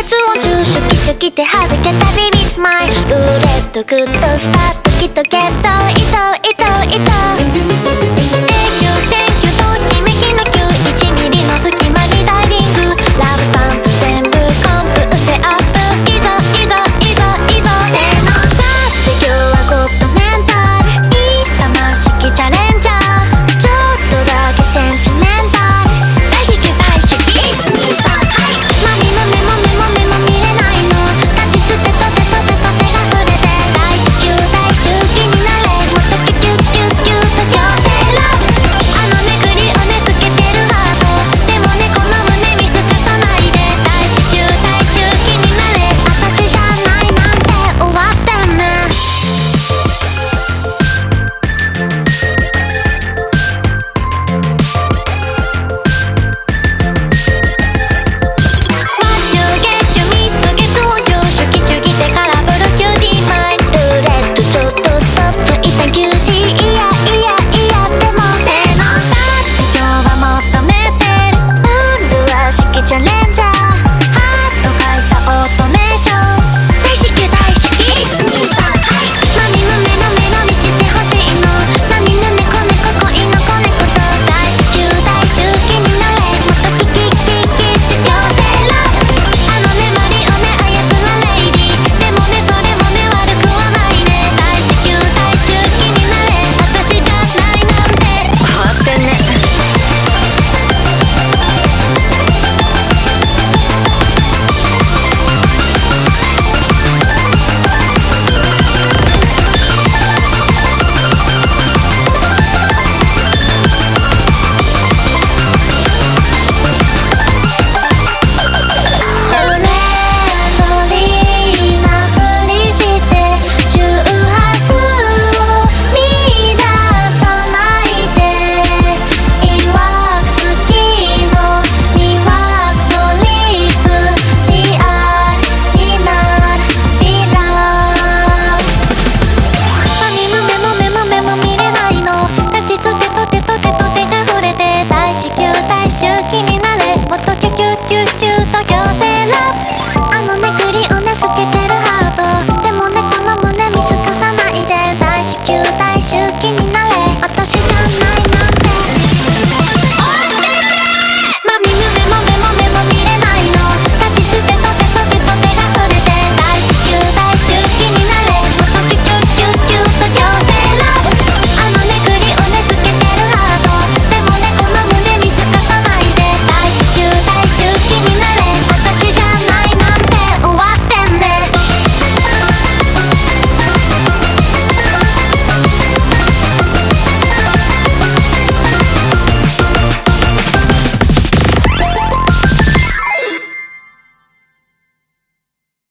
節をジュシュキシュキて弾けたビビスマイ。ルーレットグッドスタート。きっとゲッ